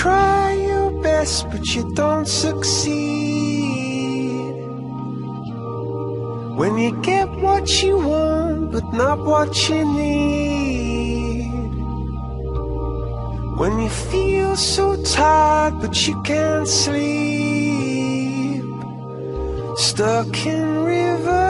try your best, but you don't succeed. When you get what you want, but not what you need. When you feel so tired, but you can't sleep. Stuck in rivers.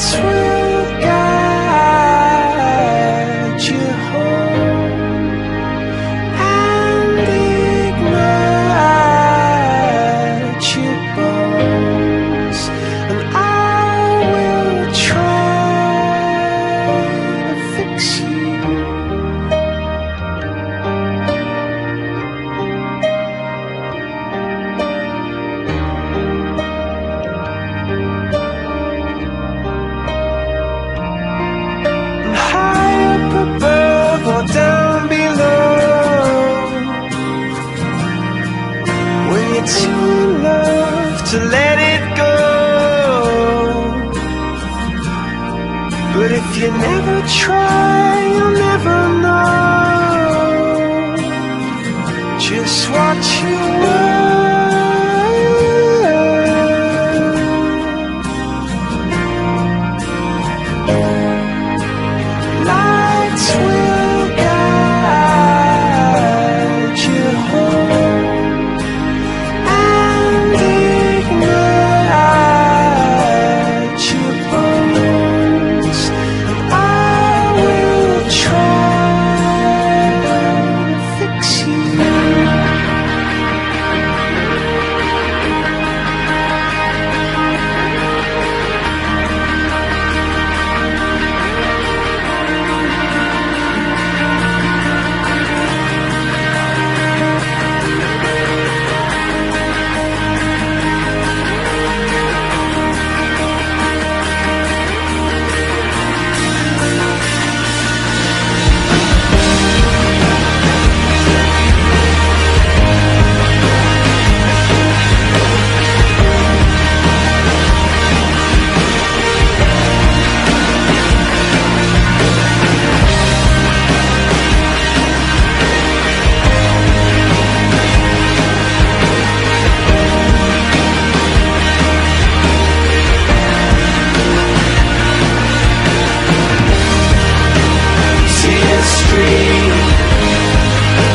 Will Too in love to let it go. But if you never try,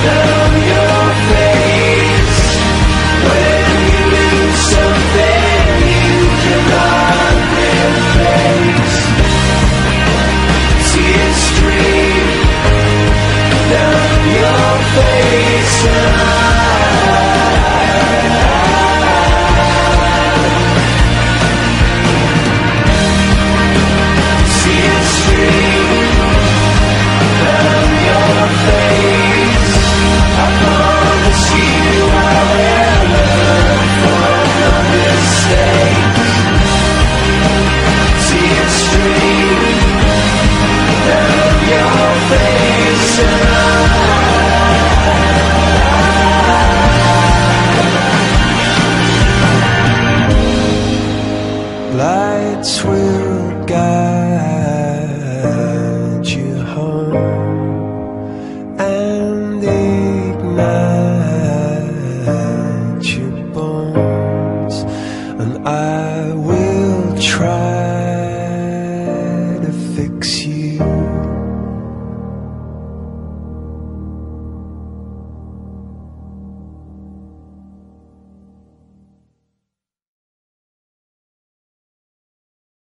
Yeah. and I will try.